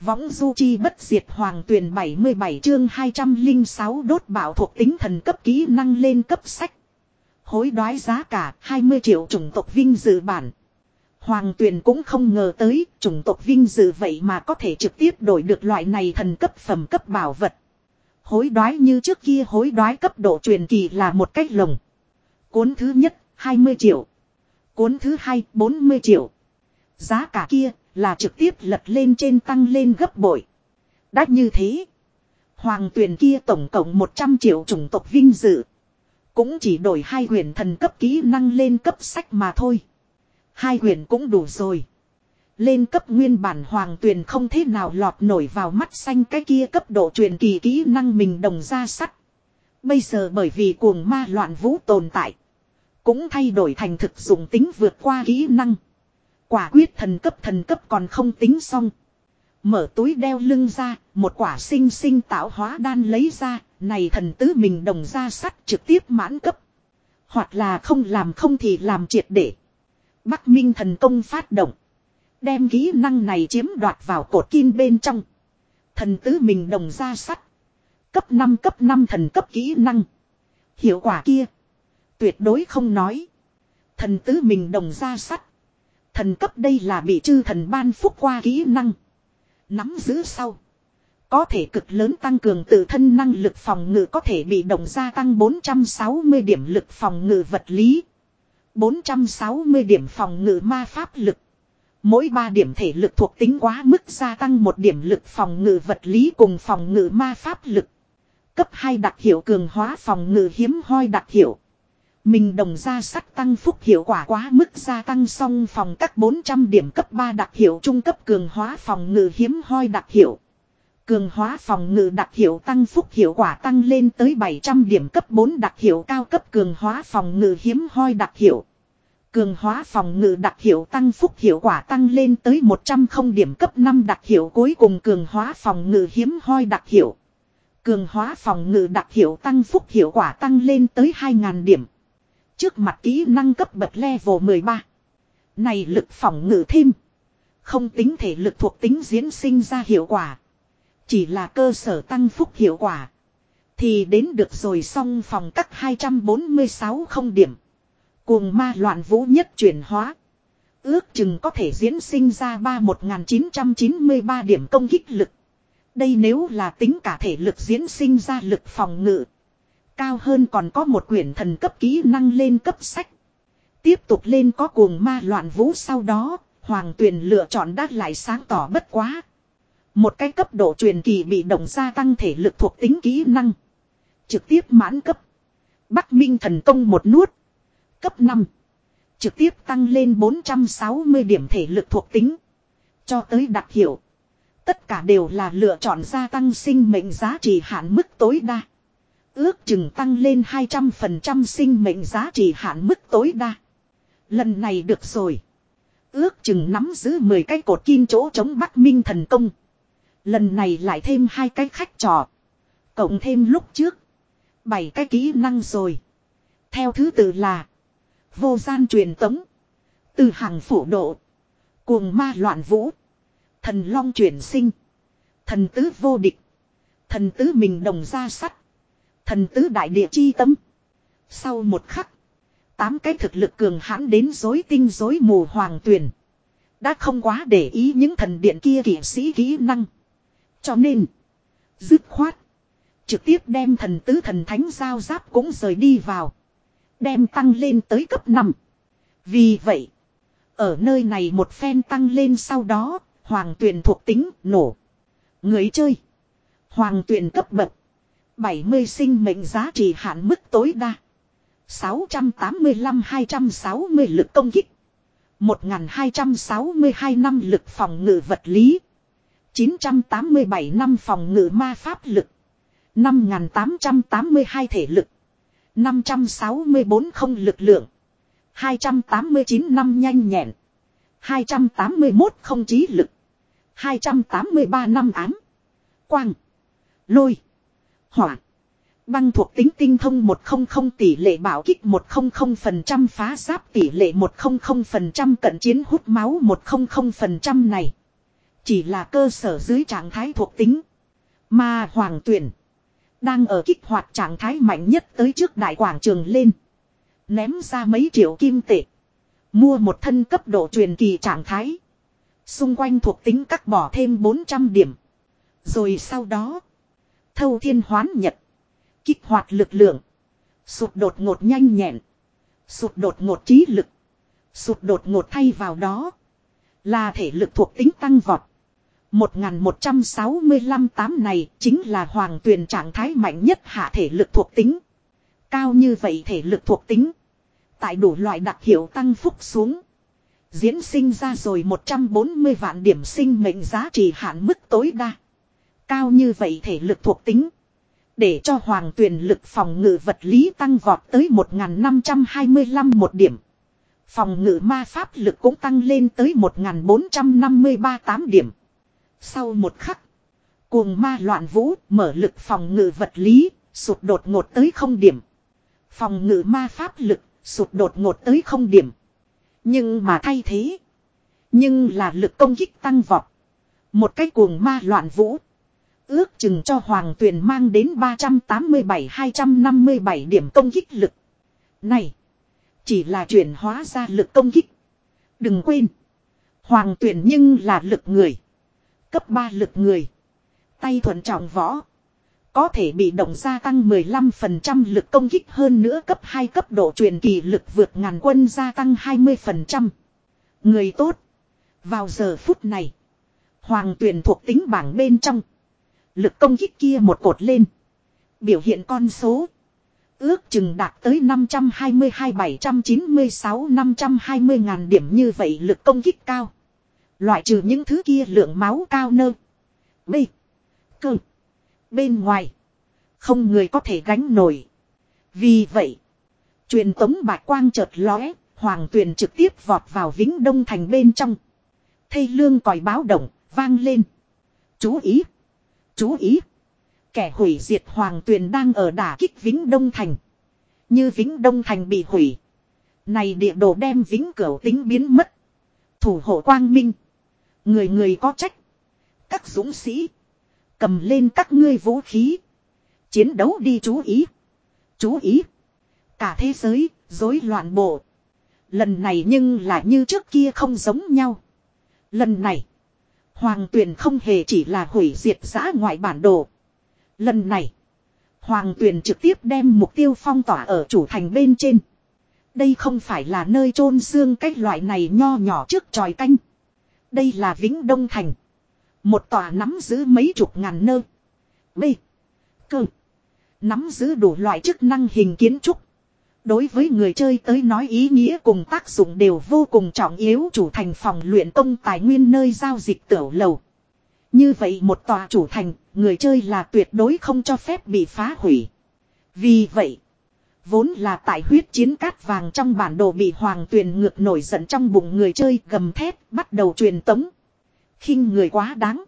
Võng du chi bất diệt hoàng tuyển 77 chương 206 đốt bảo thuộc tính thần cấp kỹ năng lên cấp sách. Hối đoái giá cả 20 triệu chủng tộc vinh dự bản. Hoàng tuyển cũng không ngờ tới chủng tộc vinh dự vậy mà có thể trực tiếp đổi được loại này thần cấp phẩm cấp bảo vật. Hối đoái như trước kia hối đoái cấp độ truyền kỳ là một cách lồng. Cuốn thứ nhất 20 triệu. Cuốn thứ hai 40 triệu. Giá cả kia là trực tiếp lật lên trên tăng lên gấp bội. Đã như thế. Hoàng tuyển kia tổng cộng 100 triệu chủng tộc vinh dự. Cũng chỉ đổi hai huyền thần cấp kỹ năng lên cấp sách mà thôi. Hai huyền cũng đủ rồi. Lên cấp nguyên bản hoàng tuyển không thế nào lọt nổi vào mắt xanh cái kia cấp độ truyền kỳ kỹ năng mình đồng ra sắt. Bây giờ bởi vì cuồng ma loạn vũ tồn tại. Cũng thay đổi thành thực dụng tính vượt qua kỹ năng. Quả quyết thần cấp thần cấp còn không tính xong. Mở túi đeo lưng ra, một quả sinh sinh tạo hóa đan lấy ra, này thần tứ mình đồng ra sắt trực tiếp mãn cấp. Hoặc là không làm không thì làm triệt để. Bắc Minh thần công phát động. Đem kỹ năng này chiếm đoạt vào cột kim bên trong. Thần tứ mình đồng ra sắt. Cấp 5 cấp 5 thần cấp kỹ năng. Hiệu quả kia. Tuyệt đối không nói. Thần tứ mình đồng ra sắt. Thần cấp đây là bị chư thần ban phúc qua kỹ năng. Nắm giữ sau. Có thể cực lớn tăng cường tự thân năng lực phòng ngự có thể bị động gia tăng 460 điểm lực phòng ngự vật lý. 460 điểm phòng ngự ma pháp lực. Mỗi 3 điểm thể lực thuộc tính quá mức gia tăng một điểm lực phòng ngự vật lý cùng phòng ngự ma pháp lực. Cấp 2 đặc hiệu cường hóa phòng ngự hiếm hoi đặc hiệu. Mình đồng ra sắc tăng phúc hiệu quả quá mức gia tăng song phòng các 400 điểm cấp 3 đặc hiệu trung cấp cường hóa phòng ngự hiếm hoi đặc hiệu. Cường hóa phòng ngự đặc hiệu tăng phúc hiệu quả tăng lên tới 700 điểm cấp 4 đặc hiệu cao cấp cường hóa phòng ngự hiếm hoi đặc hiệu. Cường hóa phòng ngự đặc hiệu tăng phúc hiệu quả tăng lên tới 100 không điểm cấp 5 đặc hiệu cuối cùng cường hóa phòng ngự hiếm hoi đặc hiệu. Cường hóa phòng ngự đặc hiệu tăng phúc hiệu quả tăng lên tới 2.000 điểm. Trước mặt kỹ năng cấp bậc level 13. Này lực phòng ngự thêm. Không tính thể lực thuộc tính diễn sinh ra hiệu quả. Chỉ là cơ sở tăng phúc hiệu quả. Thì đến được rồi xong phòng cắt 246 không điểm. Cuồng ma loạn vũ nhất chuyển hóa. Ước chừng có thể diễn sinh ra 31993 điểm công kích lực. Đây nếu là tính cả thể lực diễn sinh ra lực phòng ngự. Cao hơn còn có một quyển thần cấp kỹ năng lên cấp sách. Tiếp tục lên có cuồng ma loạn vũ sau đó, hoàng tuyền lựa chọn đắt lại sáng tỏ bất quá. Một cái cấp độ truyền kỳ bị động gia tăng thể lực thuộc tính kỹ năng. Trực tiếp mãn cấp. Bắc Minh thần công một nuốt. Cấp 5. Trực tiếp tăng lên 460 điểm thể lực thuộc tính. Cho tới đặc hiệu. Tất cả đều là lựa chọn gia tăng sinh mệnh giá trị hạn mức tối đa. Ước chừng tăng lên 200% sinh mệnh giá trị hạn mức tối đa. Lần này được rồi. Ước chừng nắm giữ 10 cái cột kim chỗ chống Bắc Minh thần công. Lần này lại thêm hai cái khách trò. Cộng thêm lúc trước. bảy cái kỹ năng rồi. Theo thứ tự là. Vô gian truyền tống. Từ hàng phủ độ. Cuồng ma loạn vũ. Thần long chuyển sinh. Thần tứ vô địch. Thần tứ mình đồng ra sắt. Thần tứ đại địa chi tâm. Sau một khắc. Tám cái thực lực cường hãn đến dối tinh dối mù hoàng tuyển. Đã không quá để ý những thần điện kia kỷ sĩ kỹ năng. Cho nên. Dứt khoát. Trực tiếp đem thần tứ thần thánh giao giáp cũng rời đi vào. Đem tăng lên tới cấp 5. Vì vậy. Ở nơi này một phen tăng lên sau đó. Hoàng tuyển thuộc tính nổ. Người chơi. Hoàng tuyển cấp bậc. 70 sinh mệnh giá trị hạn mức tối đa. 685-260 lực công kích. 1262 năm lực phòng ngự vật lý. 987 năm phòng ngự ma pháp lực. 5882 thể lực. 564 không lực lượng. 289 năm nhanh nhẹn. 281 không trí lực. 283 năm ám. Quang. Lôi. Hỏa. Băng thuộc tính tinh thông 100 tỷ lệ bảo kích 100% phá giáp tỷ lệ 100% cận chiến hút máu 100% này. Chỉ là cơ sở dưới trạng thái thuộc tính. Mà hoàng tuyển. Đang ở kích hoạt trạng thái mạnh nhất tới trước đại quảng trường lên. Ném ra mấy triệu kim tệ. Mua một thân cấp độ truyền kỳ trạng thái. Xung quanh thuộc tính cắt bỏ thêm 400 điểm. Rồi sau đó. Thâu thiên hoán nhật. Kích hoạt lực lượng. Sụt đột ngột nhanh nhẹn. Sụt đột ngột trí lực. Sụt đột ngột thay vào đó. Là thể lực thuộc tính tăng vọt. 1165 tám này chính là hoàng tuyền trạng thái mạnh nhất hạ thể lực thuộc tính. Cao như vậy thể lực thuộc tính. Tại đủ loại đặc hiệu tăng phúc xuống. Diễn sinh ra rồi 140 vạn điểm sinh mệnh giá trị hạn mức tối đa. Cao như vậy thể lực thuộc tính. Để cho hoàng tuyền lực phòng ngự vật lý tăng vọt tới 1525 một điểm. Phòng ngự ma pháp lực cũng tăng lên tới 1453 tám điểm. Sau một khắc. Cuồng ma loạn vũ mở lực phòng ngự vật lý, sụt đột ngột tới không điểm. Phòng ngự ma pháp lực, sụt đột ngột tới không điểm. Nhưng mà thay thế. Nhưng là lực công kích tăng vọt. Một cái cuồng ma loạn vũ. Ước chừng cho Hoàng Tuyền mang đến 387-257 điểm công kích lực. Này. Chỉ là chuyển hóa ra lực công kích. Đừng quên. Hoàng Tuyền nhưng là lực người. Cấp 3 lực người. Tay thuận trọng võ. Có thể bị động gia tăng 15% lực công kích hơn nữa cấp 2 cấp độ truyền kỳ lực vượt ngàn quân gia tăng 20%. Người tốt. Vào giờ phút này. Hoàng tuyển thuộc tính bảng bên trong. Lực công kích kia một cột lên. Biểu hiện con số. Ước chừng đạt tới 522-796-520 ngàn điểm như vậy lực công kích cao. Loại trừ những thứ kia lượng máu cao nơ. B. Cơ. Bên ngoài. Không người có thể gánh nổi. Vì vậy. Truyền tống bạch quang chợt lóe. Hoàng tuyền trực tiếp vọt vào vĩnh đông thành bên trong. Thây lương còi báo động. Vang lên. Chú ý. Chú ý. Kẻ hủy diệt hoàng tuyền đang ở đả kích vĩnh đông thành. Như vĩnh đông thành bị hủy. Này địa đồ đem vĩnh cửu tính biến mất. Thủ hộ quang minh. Người người có trách. Các dũng sĩ. Cầm lên các ngươi vũ khí. Chiến đấu đi chú ý. Chú ý. Cả thế giới, rối loạn bộ. Lần này nhưng là như trước kia không giống nhau. Lần này. Hoàng tuyền không hề chỉ là hủy diệt giã ngoại bản đồ. Lần này. Hoàng tuyền trực tiếp đem mục tiêu phong tỏa ở chủ thành bên trên. Đây không phải là nơi chôn xương cách loại này nho nhỏ trước tròi canh. Đây là Vĩnh Đông Thành. Một tòa nắm giữ mấy chục ngàn nơ. B. Cơ. Nắm giữ đủ loại chức năng hình kiến trúc. Đối với người chơi tới nói ý nghĩa cùng tác dụng đều vô cùng trọng yếu chủ thành phòng luyện công tài nguyên nơi giao dịch tiểu lầu. Như vậy một tòa chủ thành, người chơi là tuyệt đối không cho phép bị phá hủy. Vì vậy, vốn là tại huyết chiến cát vàng trong bản đồ bị hoàng tuyền ngược nổi giận trong bụng người chơi gầm thép bắt đầu truyền tống khinh người quá đáng.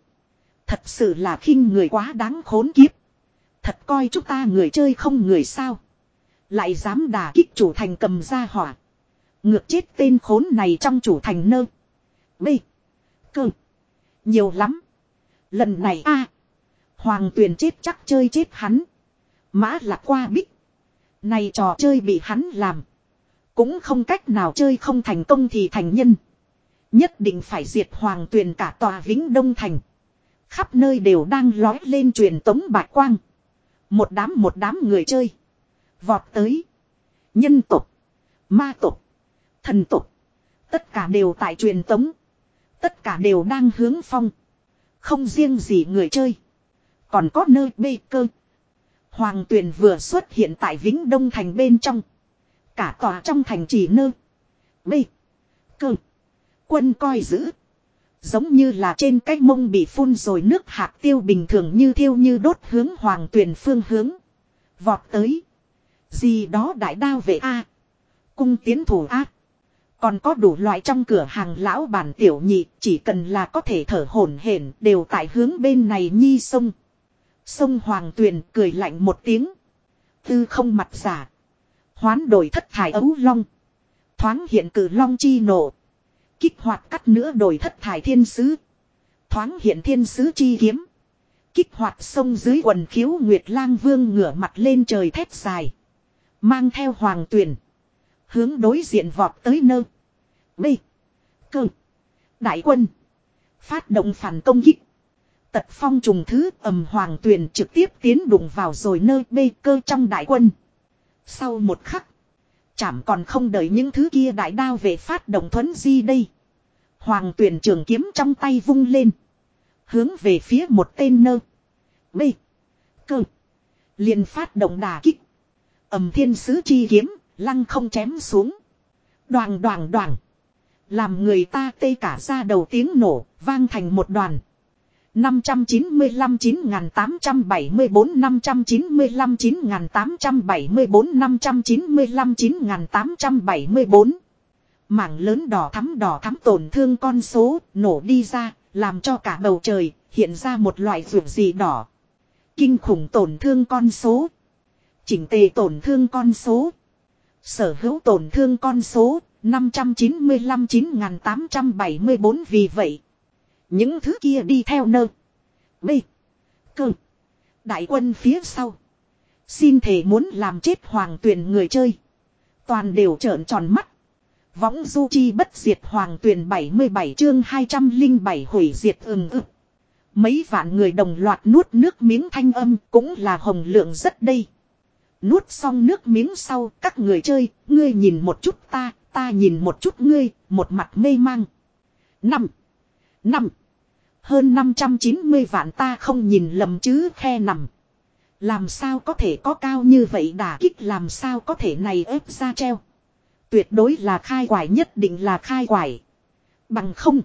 Thật sự là khinh người quá đáng khốn kiếp. Thật coi chúng ta người chơi không người sao. Lại dám đả kích chủ thành cầm ra hỏa. Ngược chết tên khốn này trong chủ thành nơ. B. Cơ. Nhiều lắm. Lần này a Hoàng tuyền chết chắc chơi chết hắn. Mã là qua bích. Này trò chơi bị hắn làm. Cũng không cách nào chơi không thành công thì thành nhân. Nhất định phải diệt hoàng tuyền cả tòa vĩnh đông thành. Khắp nơi đều đang lói lên truyền tống bạch quang. Một đám một đám người chơi. Vọt tới. Nhân tục. Ma tục. Thần tục. Tất cả đều tại truyền tống. Tất cả đều đang hướng phong. Không riêng gì người chơi. Còn có nơi bê cơ. Hoàng tuyền vừa xuất hiện tại Vĩnh Đông Thành bên trong. Cả tòa trong thành chỉ nơ. Bê. Cơ quân coi giữ. Giống như là trên cái mông bị phun rồi nước hạt tiêu bình thường như thiêu như đốt hướng hoàng tuyển phương hướng. Vọt tới. Gì đó đại đao vệ A. Cung tiến thủ A. Còn có đủ loại trong cửa hàng lão bản tiểu nhị, chỉ cần là có thể thở hổn hển, đều tại hướng bên này nhi sông. Sông Hoàng Tuyền cười lạnh một tiếng. Tư không mặt giả. Hoán đổi thất thải ấu long. Thoáng hiện cử long chi nổ. Kích hoạt cắt nữa đổi thất thải thiên sứ. Thoáng hiện thiên sứ chi kiếm. Kích hoạt sông dưới quần khiếu Nguyệt lang vương ngửa mặt lên trời thét dài. Mang theo hoàng Tuyền Hướng đối diện vọt tới nơ. B. Cơ. Đại quân. Phát động phản công kích. Tật phong trùng thứ ầm hoàng Tuyền trực tiếp tiến đụng vào rồi nơi bê cơ trong đại quân. Sau một khắc. Chảm còn không đợi những thứ kia đại đao về phát động thuấn di đây. Hoàng tuyển trường kiếm trong tay vung lên. Hướng về phía một tên nơ. B. Cơ. liền phát động đà kích ầm thiên sứ chi kiếm, lăng không chém xuống. Đoàn đoàn đoàn. Làm người ta tê cả ra đầu tiếng nổ, vang thành một đoàn. 595 9874 595 9874 595 9874 Mảng lớn đỏ thắm đỏ thắm tổn thương con số nổ đi ra, làm cho cả bầu trời hiện ra một loại ruộng gì đỏ. Kinh khủng tổn thương con số. Chỉnh tề tổn thương con số. Sở hữu tổn thương con số 595 9874 vì vậy. Những thứ kia đi theo nơ. B. Cơ. Đại quân phía sau. Xin thể muốn làm chết hoàng tuyển người chơi. Toàn đều trợn tròn mắt. Võng du chi bất diệt hoàng tuyển 77 chương 207 hủy diệt ừng ực. Mấy vạn người đồng loạt nuốt nước miếng thanh âm cũng là hồng lượng rất đây. Nuốt xong nước miếng sau các người chơi, ngươi nhìn một chút ta, ta nhìn một chút ngươi, một mặt mê mang. Năm. Năm. Hơn 590 vạn ta không nhìn lầm chứ khe nằm. Làm sao có thể có cao như vậy đả kích làm sao có thể này ép ra treo. Tuyệt đối là khai quải nhất định là khai quải. Bằng không.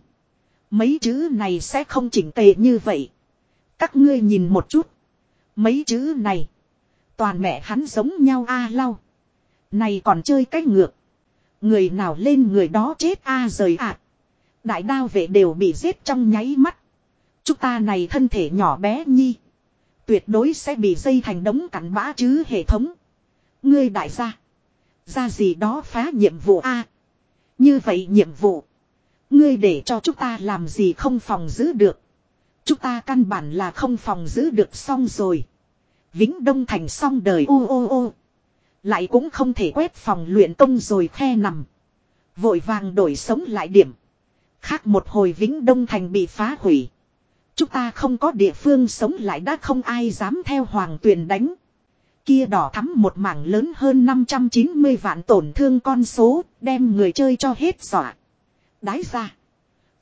Mấy chữ này sẽ không chỉnh tề như vậy. Các ngươi nhìn một chút. Mấy chữ này. Toàn mẹ hắn giống nhau a lau. Này còn chơi cách ngược. Người nào lên người đó chết a rời ạ. Đại đao vệ đều bị giết trong nháy mắt. Chúng ta này thân thể nhỏ bé nhi. Tuyệt đối sẽ bị dây thành đống cắn bã chứ hệ thống. Ngươi đại gia. Ra gì đó phá nhiệm vụ A. như vậy nhiệm vụ. Ngươi để cho chúng ta làm gì không phòng giữ được. Chúng ta căn bản là không phòng giữ được xong rồi. Vĩnh Đông Thành xong đời ô ô ô. Lại cũng không thể quét phòng luyện công rồi khe nằm. Vội vàng đổi sống lại điểm. Khác một hồi Vĩnh Đông Thành bị phá hủy. Chúng ta không có địa phương sống lại đã không ai dám theo hoàng tuyền đánh. Kia đỏ thắm một mảng lớn hơn 590 vạn tổn thương con số, đem người chơi cho hết dọa. Đái ra.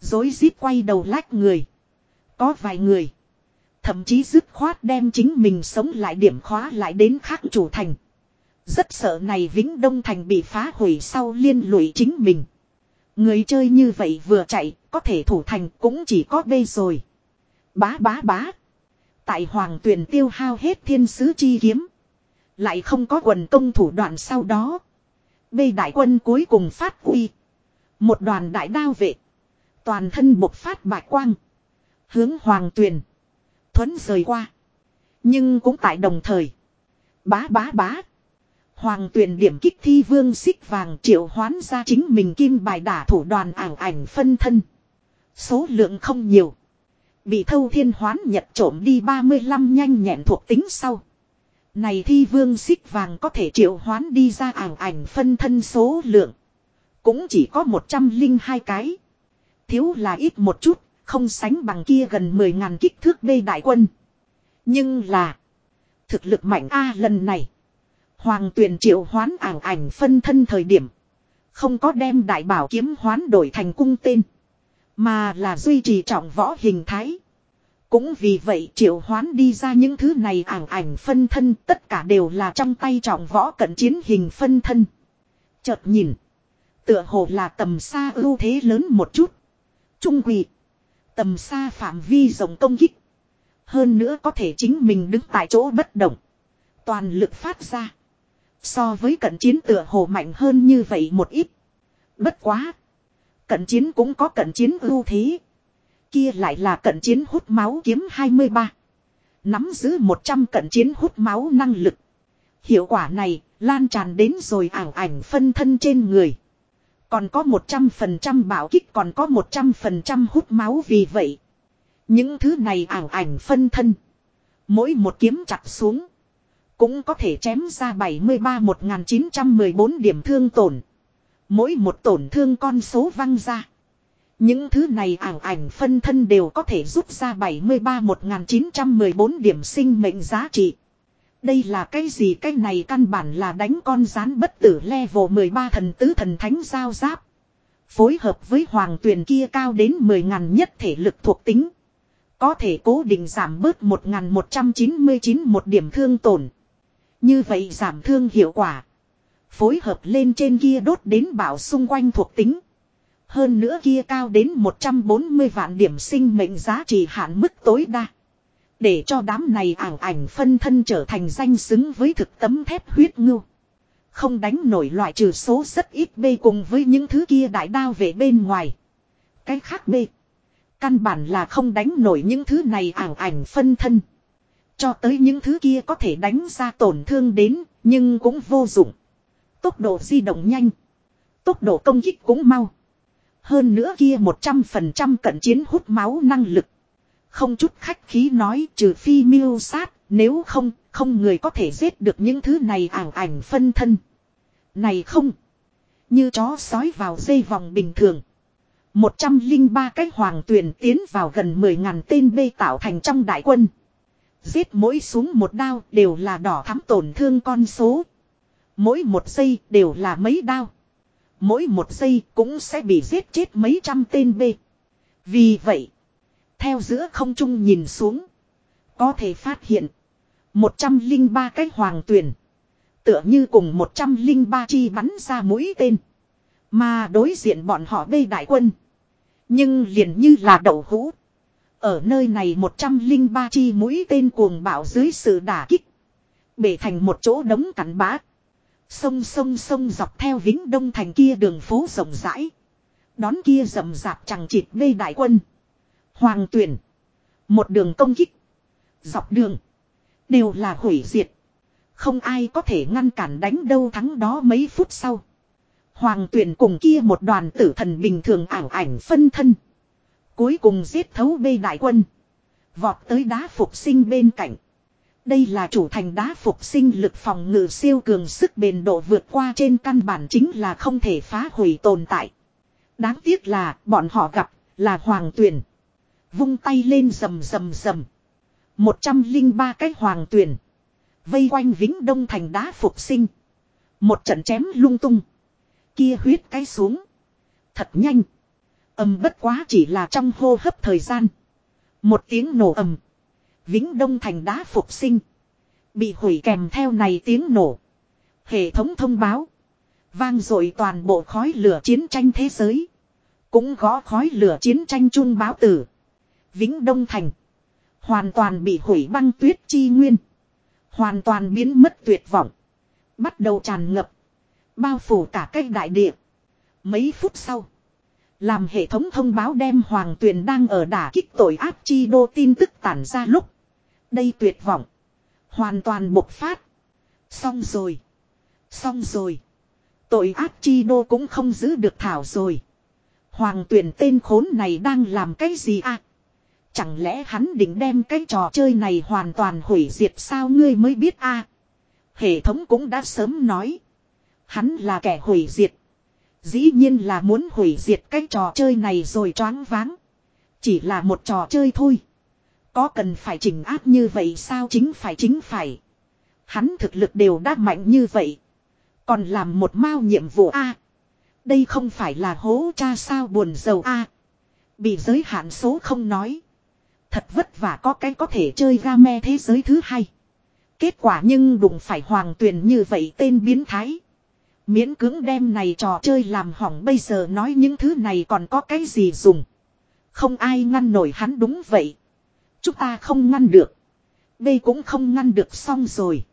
Dối rít quay đầu lách người. Có vài người. Thậm chí dứt khoát đem chính mình sống lại điểm khóa lại đến khác chủ thành. Rất sợ này Vĩnh Đông Thành bị phá hủy sau liên lụy chính mình. Người chơi như vậy vừa chạy, có thể thủ thành cũng chỉ có bê rồi. Bá bá bá. Tại hoàng tuyển tiêu hao hết thiên sứ chi kiếm. Lại không có quần công thủ đoạn sau đó. Bê đại quân cuối cùng phát uy. Một đoàn đại đao vệ. Toàn thân bộc phát bạch quang. Hướng hoàng tuyền. Thuấn rời qua. Nhưng cũng tại đồng thời. Bá bá bá. Hoàng tuyền điểm kích thi vương xích vàng triệu hoán ra chính mình kim bài đả thủ đoàn ảo ảnh phân thân. Số lượng không nhiều. Bị thâu thiên hoán nhật trộm đi 35 nhanh nhẹn thuộc tính sau. Này thi vương xích vàng có thể triệu hoán đi ra ảo ảnh phân thân số lượng. Cũng chỉ có 102 cái. Thiếu là ít một chút, không sánh bằng kia gần 10.000 kích thước bê đại quân. Nhưng là. Thực lực mạnh A lần này. Hoàng tuyển triệu hoán ảng ảnh phân thân thời điểm. Không có đem đại bảo kiếm hoán đổi thành cung tên. Mà là duy trì trọng võ hình thái. Cũng vì vậy triệu hoán đi ra những thứ này ảng ảnh phân thân, tất cả đều là trong tay trọng võ cận chiến hình phân thân. Chợt nhìn. Tựa hồ là tầm xa ưu thế lớn một chút. Trung quỷ. Tầm xa phạm vi rộng công kích. Hơn nữa có thể chính mình đứng tại chỗ bất động. Toàn lực phát ra. So với cận chiến tựa hồ mạnh hơn như vậy một ít. Bất quá. Cận chiến cũng có cận chiến ưu thế. Kia lại là cận chiến hút máu kiếm 23. Nắm giữ 100 cận chiến hút máu năng lực. Hiệu quả này lan tràn đến rồi ảo ảnh phân thân trên người. Còn có 100% bảo kích còn có 100% hút máu vì vậy. Những thứ này ảo ảnh phân thân. Mỗi một kiếm chặt xuống. Cũng có thể chém ra 73-1914 điểm thương tổn. Mỗi một tổn thương con số văng ra. Những thứ này ảo ảnh phân thân đều có thể rút ra 73-1914 điểm sinh mệnh giá trị. Đây là cái gì cái này căn bản là đánh con rán bất tử level 13 thần tứ thần thánh giao giáp. Phối hợp với hoàng tuyển kia cao đến 10.000 nhất thể lực thuộc tính. Có thể cố định giảm bớt 1199 một điểm thương tổn. Như vậy giảm thương hiệu quả. Phối hợp lên trên kia đốt đến bảo xung quanh thuộc tính. Hơn nữa kia cao đến 140 vạn điểm sinh mệnh giá trị hạn mức tối đa. Để cho đám này ảo ảnh phân thân trở thành danh xứng với thực tấm thép huyết ngưu. Không đánh nổi loại trừ số rất ít B cùng với những thứ kia đại đao về bên ngoài. Cái khác B. Căn bản là không đánh nổi những thứ này ảo ảnh phân thân. Cho tới những thứ kia có thể đánh ra tổn thương đến, nhưng cũng vô dụng. Tốc độ di động nhanh. Tốc độ công kích cũng mau. Hơn nữa kia 100% cận chiến hút máu năng lực. Không chút khách khí nói trừ phi miêu sát, nếu không, không người có thể giết được những thứ này ảo ảnh phân thân. Này không. Như chó sói vào dây vòng bình thường. 103 cái hoàng tuyển tiến vào gần 10.000 tên bê tạo thành trong đại quân. Giết mỗi xuống một đao đều là đỏ thắm tổn thương con số. Mỗi một giây đều là mấy đao. Mỗi một giây cũng sẽ bị giết chết mấy trăm tên bê. Vì vậy, theo giữa không trung nhìn xuống, có thể phát hiện 103 cái hoàng tuyển. Tựa như cùng 103 chi bắn ra mũi tên. Mà đối diện bọn họ bê đại quân. Nhưng liền như là đậu hũ. Ở nơi này 103 chi mũi tên cuồng bạo dưới sự đả kích. Bể thành một chỗ đống cắn bá, Sông sông sông dọc theo vĩnh đông thành kia đường phố rộng rãi. Đón kia rầm rạp chẳng chịt bê đại quân. Hoàng tuyển. Một đường công kích. Dọc đường. Đều là hủy diệt. Không ai có thể ngăn cản đánh đâu thắng đó mấy phút sau. Hoàng tuyển cùng kia một đoàn tử thần bình thường ảo ảnh phân thân. Cuối cùng giết thấu bê đại quân. Vọt tới đá phục sinh bên cạnh. Đây là chủ thành đá phục sinh lực phòng ngự siêu cường sức bền độ vượt qua trên căn bản chính là không thể phá hủy tồn tại. Đáng tiếc là, bọn họ gặp, là hoàng tuyển. Vung tay lên rầm rầm rầm. 103 cái hoàng tuyển. Vây quanh vĩnh đông thành đá phục sinh. Một trận chém lung tung. Kia huyết cái xuống. Thật nhanh. Âm bất quá chỉ là trong hô hấp thời gian. Một tiếng nổ ầm. Vĩnh Đông thành đá phục sinh. Bị hủy kèm theo này tiếng nổ. Hệ thống thông báo. Vang dội toàn bộ khói lửa chiến tranh thế giới. Cũng gõ khói lửa chiến tranh chung báo tử. Vĩnh Đông thành. Hoàn toàn bị hủy băng tuyết chi nguyên. Hoàn toàn biến mất tuyệt vọng. Bắt đầu tràn ngập. Bao phủ cả cái đại địa. Mấy phút sau. Làm hệ thống thông báo đem hoàng tuyền đang ở đả kích tội ác chi đô tin tức tản ra lúc. Đây tuyệt vọng. Hoàn toàn bộc phát. Xong rồi. Xong rồi. Tội ác chi đô cũng không giữ được thảo rồi. Hoàng tuyển tên khốn này đang làm cái gì à? Chẳng lẽ hắn định đem cái trò chơi này hoàn toàn hủy diệt sao ngươi mới biết à? Hệ thống cũng đã sớm nói. Hắn là kẻ hủy diệt. Dĩ nhiên là muốn hủy diệt cái trò chơi này rồi choáng váng. Chỉ là một trò chơi thôi. Có cần phải chỉnh áp như vậy sao chính phải chính phải. Hắn thực lực đều đã mạnh như vậy. Còn làm một mao nhiệm vụ A. đây không phải là hố cha sao buồn giàu A. bị giới hạn số không nói. Thật vất vả có cái có thể chơi game thế giới thứ hai. Kết quả nhưng đụng phải hoàng tuyền như vậy tên biến thái. Miễn cưỡng đem này trò chơi làm hỏng bây giờ nói những thứ này còn có cái gì dùng. Không ai ngăn nổi hắn đúng vậy. Chúng ta không ngăn được. B cũng không ngăn được xong rồi.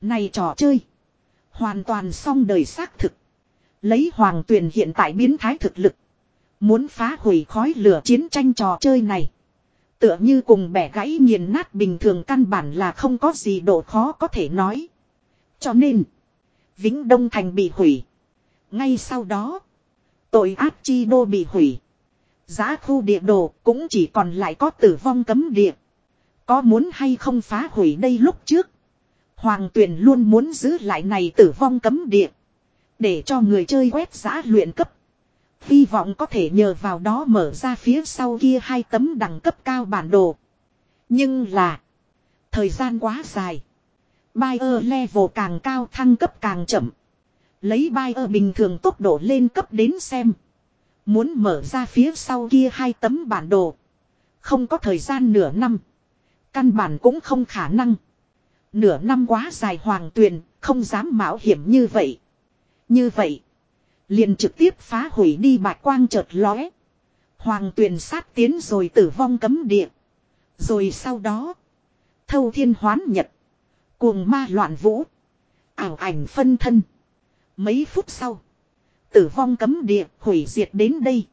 Này trò chơi. Hoàn toàn xong đời xác thực. Lấy hoàng tuyền hiện tại biến thái thực lực. Muốn phá hủy khói lửa chiến tranh trò chơi này. Tựa như cùng bẻ gãy nghiền nát bình thường căn bản là không có gì độ khó có thể nói. Cho nên. Vĩnh Đông Thành bị hủy. Ngay sau đó. Tội ác chi đô bị hủy. Giá khu địa đồ cũng chỉ còn lại có tử vong cấm địa. Có muốn hay không phá hủy đây lúc trước. Hoàng tuyển luôn muốn giữ lại này tử vong cấm địa. Để cho người chơi quét giã luyện cấp. Hy vọng có thể nhờ vào đó mở ra phía sau kia hai tấm đẳng cấp cao bản đồ. Nhưng là. Thời gian quá dài. Buyer level càng cao thăng cấp càng chậm. Lấy buyer bình thường tốc độ lên cấp đến xem. Muốn mở ra phía sau kia hai tấm bản đồ. Không có thời gian nửa năm. Căn bản cũng không khả năng. Nửa năm quá dài hoàng tuyền, không dám mạo hiểm như vậy. Như vậy, liền trực tiếp phá hủy đi bạch quang chợt lóe. Hoàng tuyền sát tiến rồi tử vong cấm địa. Rồi sau đó, thâu thiên hoán nhật, cuồng ma loạn vũ, ảo ảnh phân thân. Mấy phút sau, tử vong cấm địa hủy diệt đến đây.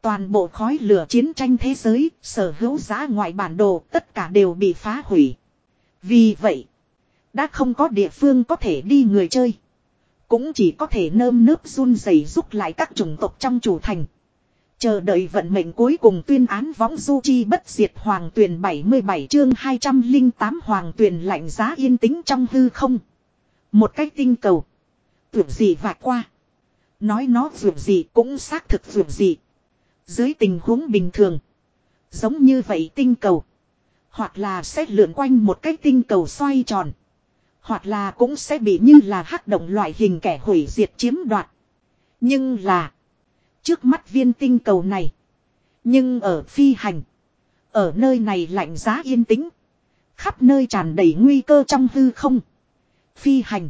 Toàn bộ khói lửa chiến tranh thế giới, sở hữu giá ngoại bản đồ, tất cả đều bị phá hủy. Vì vậy, đã không có địa phương có thể đi người chơi. Cũng chỉ có thể nơm nớp run rẩy giúp lại các chủng tộc trong chủ thành. Chờ đợi vận mệnh cuối cùng tuyên án võng du chi bất diệt hoàng tuyển 77 chương 208 hoàng tuyển lạnh giá yên tĩnh trong hư không. Một cách tinh cầu. Tưởng gì vạch qua. Nói nó vượt gì cũng xác thực vượt gì. Dưới tình huống bình thường. Giống như vậy tinh cầu. Hoặc là sẽ lượn quanh một cái tinh cầu xoay tròn. Hoặc là cũng sẽ bị như là hắc động loại hình kẻ hủy diệt chiếm đoạt. Nhưng là. Trước mắt viên tinh cầu này. Nhưng ở phi hành. Ở nơi này lạnh giá yên tĩnh. Khắp nơi tràn đầy nguy cơ trong hư không. Phi hành.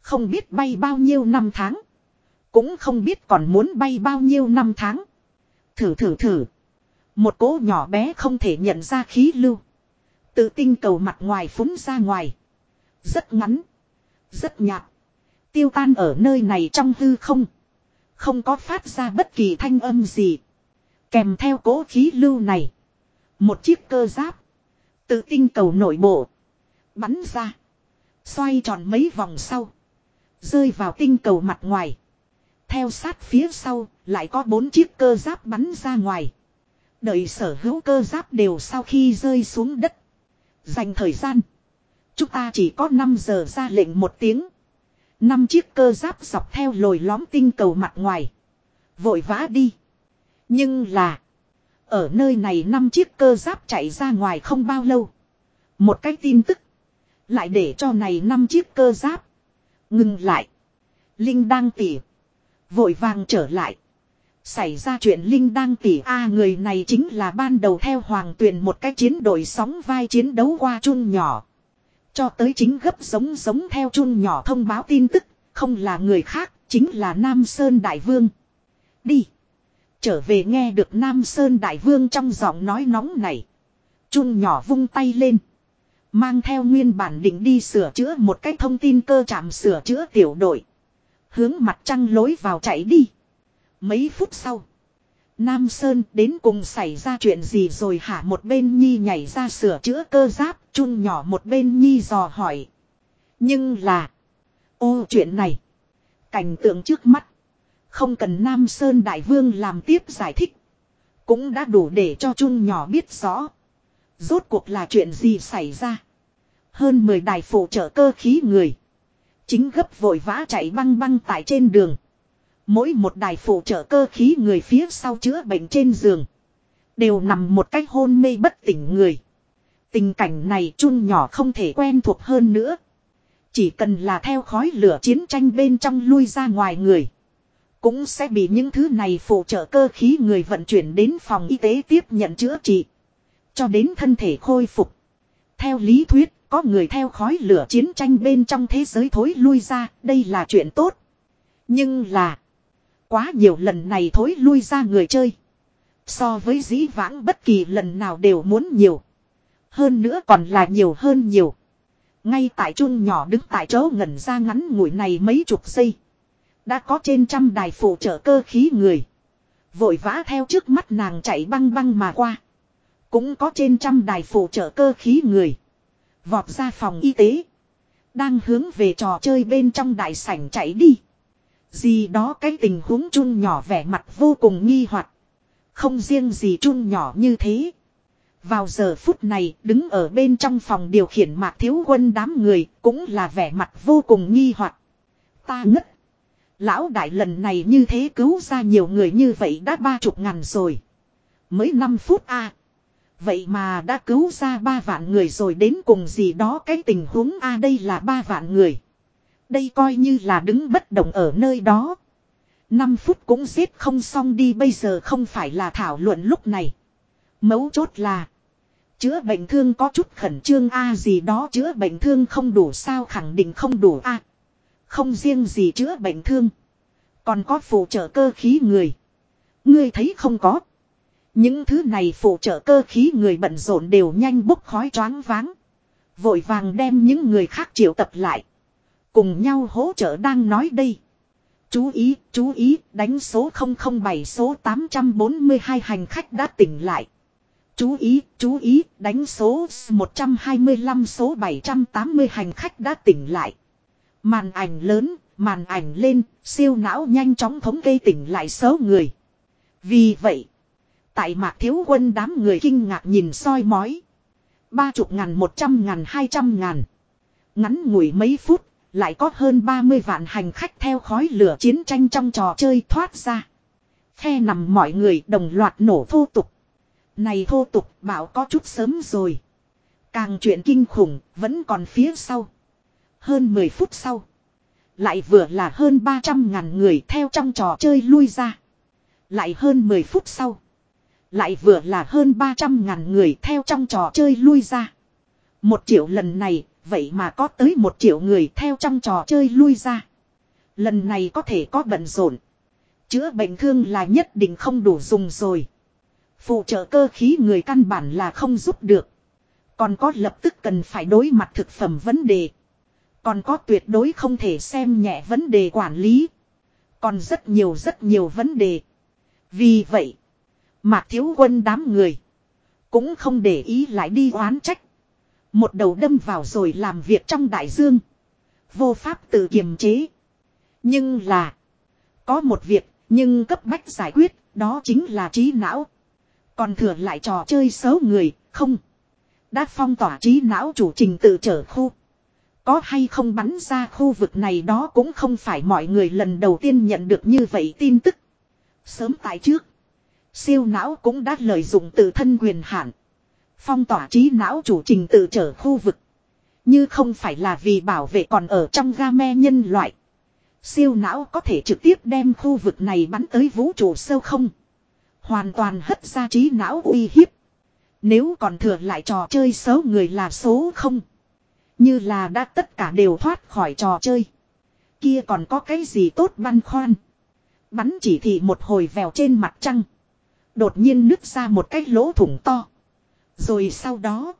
Không biết bay bao nhiêu năm tháng. Cũng không biết còn muốn bay bao nhiêu năm tháng. Thử thử thử. Một cỗ nhỏ bé không thể nhận ra khí lưu. Tự tinh cầu mặt ngoài phúng ra ngoài. Rất ngắn. Rất nhạt. Tiêu tan ở nơi này trong hư không. Không có phát ra bất kỳ thanh âm gì. Kèm theo cố khí lưu này. Một chiếc cơ giáp. Tự tinh cầu nội bộ. Bắn ra. Xoay tròn mấy vòng sau. Rơi vào tinh cầu mặt ngoài. Theo sát phía sau, lại có bốn chiếc cơ giáp bắn ra ngoài. Đợi sở hữu cơ giáp đều sau khi rơi xuống đất. Dành thời gian. Chúng ta chỉ có 5 giờ ra lệnh một tiếng. Năm chiếc cơ giáp dọc theo lồi lõm tinh cầu mặt ngoài. Vội vã đi. Nhưng là. Ở nơi này năm chiếc cơ giáp chạy ra ngoài không bao lâu. Một cái tin tức. Lại để cho này năm chiếc cơ giáp. Ngừng lại. Linh đang tỉ. Vội vàng trở lại. Xảy ra chuyện Linh đang tỉ, A, người này chính là ban đầu theo hoàng tuyền một cái chiến đội sóng vai chiến đấu qua chun nhỏ. Cho tới chính gấp giống giống theo chun nhỏ thông báo tin tức, không là người khác, chính là Nam Sơn Đại Vương. Đi. Trở về nghe được Nam Sơn Đại Vương trong giọng nói nóng này. Chun nhỏ vung tay lên. Mang theo nguyên bản định đi sửa chữa một cái thông tin cơ chạm sửa chữa tiểu đội. Hướng mặt trăng lối vào chạy đi. Mấy phút sau. Nam Sơn đến cùng xảy ra chuyện gì rồi hả một bên Nhi nhảy ra sửa chữa cơ giáp, chun nhỏ một bên Nhi dò hỏi. Nhưng là. Ô chuyện này. Cảnh tượng trước mắt. Không cần Nam Sơn Đại Vương làm tiếp giải thích. Cũng đã đủ để cho chun nhỏ biết rõ. Rốt cuộc là chuyện gì xảy ra. Hơn 10 đài phụ trợ cơ khí người. Chính gấp vội vã chạy băng băng tại trên đường. Mỗi một đài phụ trợ cơ khí người phía sau chữa bệnh trên giường. Đều nằm một cách hôn mê bất tỉnh người. Tình cảnh này chun nhỏ không thể quen thuộc hơn nữa. Chỉ cần là theo khói lửa chiến tranh bên trong lui ra ngoài người. Cũng sẽ bị những thứ này phụ trợ cơ khí người vận chuyển đến phòng y tế tiếp nhận chữa trị. Cho đến thân thể khôi phục. Theo lý thuyết, có người theo khói lửa chiến tranh bên trong thế giới thối lui ra, đây là chuyện tốt. Nhưng là, quá nhiều lần này thối lui ra người chơi. So với dĩ vãng bất kỳ lần nào đều muốn nhiều. Hơn nữa còn là nhiều hơn nhiều. Ngay tại chun nhỏ đứng tại chỗ ngẩn ra ngắn ngủi này mấy chục giây. Đã có trên trăm đài phụ trợ cơ khí người. Vội vã theo trước mắt nàng chạy băng băng mà qua. Cũng có trên trăm đài phụ trợ cơ khí người. Vọt ra phòng y tế. Đang hướng về trò chơi bên trong đại sảnh chạy đi. Gì đó cái tình huống chun nhỏ vẻ mặt vô cùng nghi hoặc Không riêng gì chun nhỏ như thế. Vào giờ phút này, đứng ở bên trong phòng điều khiển mạc thiếu quân đám người, cũng là vẻ mặt vô cùng nghi hoặc. Ta ngất. Lão đại lần này như thế cứu ra nhiều người như vậy đã ba chục ngàn rồi. Mới 5 phút a Vậy mà đã cứu ra ba vạn người rồi đến cùng gì đó cái tình huống a đây là ba vạn người. Đây coi như là đứng bất động ở nơi đó. 5 phút cũng giết không xong đi, bây giờ không phải là thảo luận lúc này. Mấu chốt là. Chữa bệnh thương có chút khẩn trương, a gì đó chữa bệnh thương không đủ sao, khẳng định không đủ a Không riêng gì chữa bệnh thương. Còn có phụ trợ cơ khí người. Ngươi thấy không có. Những thứ này phụ trợ cơ khí người bận rộn đều nhanh bốc khói choáng váng. Vội vàng đem những người khác triệu tập lại. Cùng nhau hỗ trợ đang nói đây. Chú ý, chú ý, đánh số 007 số 842 hành khách đã tỉnh lại. Chú ý, chú ý, đánh số 125 số 780 hành khách đã tỉnh lại. Màn ảnh lớn, màn ảnh lên, siêu não nhanh chóng thống kê tỉnh lại số người. Vì vậy, tại mạc thiếu quân đám người kinh ngạc nhìn soi mói. Ba chục ngàn một trăm ngàn hai trăm ngàn. Ngắn ngủi mấy phút, lại có hơn 30 vạn hành khách theo khói lửa chiến tranh trong trò chơi thoát ra. Khe nằm mọi người đồng loạt nổ thô tục. Này thô tục bảo có chút sớm rồi. Càng chuyện kinh khủng vẫn còn phía sau. Hơn 10 phút sau. Lại vừa là hơn 300 ngàn người theo trong trò chơi lui ra. Lại hơn 10 phút sau. Lại vừa là hơn 300 ngàn người theo trong trò chơi lui ra. Một triệu lần này, vậy mà có tới một triệu người theo trong trò chơi lui ra. Lần này có thể có bận rộn. Chữa bệnh thương là nhất định không đủ dùng rồi. Phụ trợ cơ khí người căn bản là không giúp được. Còn có lập tức cần phải đối mặt thực phẩm vấn đề. Còn có tuyệt đối không thể xem nhẹ vấn đề quản lý. Còn rất nhiều rất nhiều vấn đề. Vì vậy, Mạc Thiếu Quân đám người cũng không để ý lại đi oán trách. Một đầu đâm vào rồi làm việc trong đại dương. Vô pháp tự kiềm chế. Nhưng là. Có một việc, nhưng cấp bách giải quyết. Đó chính là trí não. Còn thừa lại trò chơi xấu người. Không. Đã phong tỏa trí não chủ trình tự trở khu. Có hay không bắn ra khu vực này đó cũng không phải mọi người lần đầu tiên nhận được như vậy tin tức. Sớm tại trước. Siêu não cũng đã lợi dụng tự thân quyền hạn. Phong tỏa trí não chủ trình tự trở khu vực. Như không phải là vì bảo vệ còn ở trong game nhân loại. Siêu não có thể trực tiếp đem khu vực này bắn tới vũ trụ sâu không. Hoàn toàn hất ra trí não uy hiếp. Nếu còn thừa lại trò chơi xấu người là số không. Như là đã tất cả đều thoát khỏi trò chơi. Kia còn có cái gì tốt băn khoăn. Bắn chỉ thị một hồi vèo trên mặt trăng. Đột nhiên nứt ra một cái lỗ thủng to. Rồi sau đó.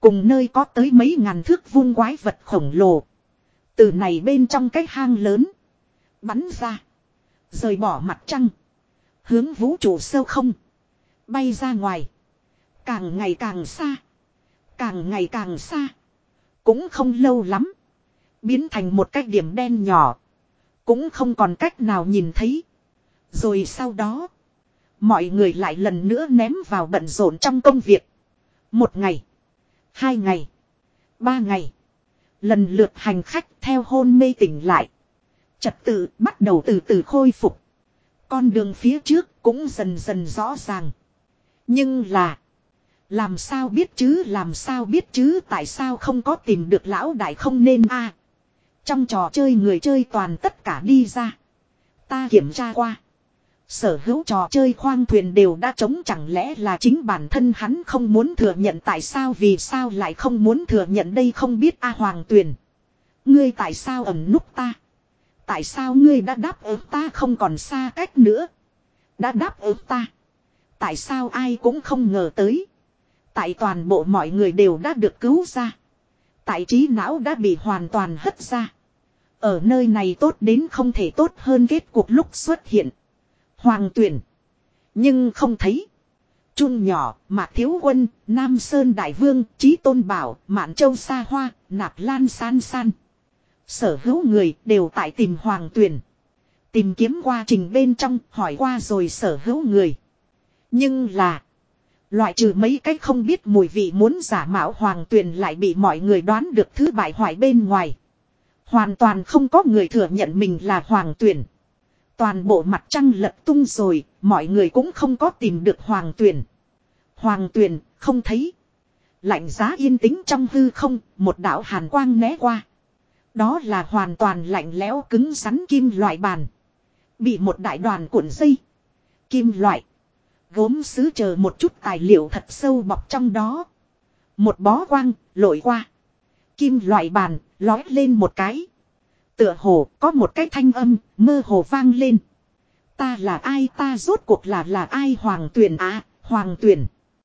Cùng nơi có tới mấy ngàn thước vung quái vật khổng lồ. Từ này bên trong cái hang lớn. Bắn ra. Rời bỏ mặt trăng. Hướng vũ trụ sâu không. Bay ra ngoài. Càng ngày càng xa. Càng ngày càng xa. Cũng không lâu lắm. Biến thành một cái điểm đen nhỏ. Cũng không còn cách nào nhìn thấy. Rồi sau đó. Mọi người lại lần nữa ném vào bận rộn trong công việc. Một ngày. Hai ngày. Ba ngày. Lần lượt hành khách theo hôn mê tỉnh lại. Trật tự bắt đầu từ từ khôi phục. Con đường phía trước cũng dần dần rõ ràng. Nhưng là. Làm sao biết chứ, làm sao biết chứ, tại sao không có tìm được lão đại không nên a Trong trò chơi người chơi toàn tất cả đi ra. Ta kiểm tra qua. Sở hữu trò chơi khoang thuyền đều đã trống, chẳng lẽ là chính bản thân hắn không muốn thừa nhận tại sao, vì sao lại không muốn thừa nhận đây không biết, A Hoàng Tuyền. Ngươi tại sao ẩn núp ta? Tại sao ngươi đã đáp ứng ta không còn xa cách nữa? Đã đáp ứng ta. Tại sao ai cũng không ngờ tới? Tại toàn bộ mọi người đều đã được cứu ra. Tại trí não đã bị hoàn toàn hất ra. Ở nơi này tốt đến không thể tốt hơn kết cuộc lúc xuất hiện. Hoàng tuyển. Nhưng không thấy. Trung nhỏ, Mạc Thiếu Quân, Nam Sơn Đại Vương, Trí Tôn Bảo, Mạn Châu Sa Hoa, Nạp Lan San San. Sở hữu người đều tại tìm Hoàng tuyển. Tìm kiếm qua trình bên trong, hỏi qua rồi sở hữu người. Nhưng là. Loại trừ mấy cách không biết mùi vị muốn giả mạo hoàng tuyền lại bị mọi người đoán được thứ bại hoại bên ngoài. Hoàn toàn không có người thừa nhận mình là hoàng tuyển. Toàn bộ mặt trăng lật tung rồi, mọi người cũng không có tìm được hoàng tuyển. Hoàng tuyển, không thấy. Lạnh giá yên tĩnh trong hư không, một đạo hàn quang né qua. Đó là hoàn toàn lạnh lẽo cứng rắn kim loại bàn. Bị một đại đoàn cuộn dây. Kim loại. Gốm xứ chờ một chút tài liệu thật sâu bọc trong đó. Một bó quang, lội qua. Kim loại bàn, lói lên một cái. Tựa hồ có một cái thanh âm, mơ hồ vang lên. Ta là ai ta rốt cuộc là là ai hoàng tuyển à, hoàng tuyển.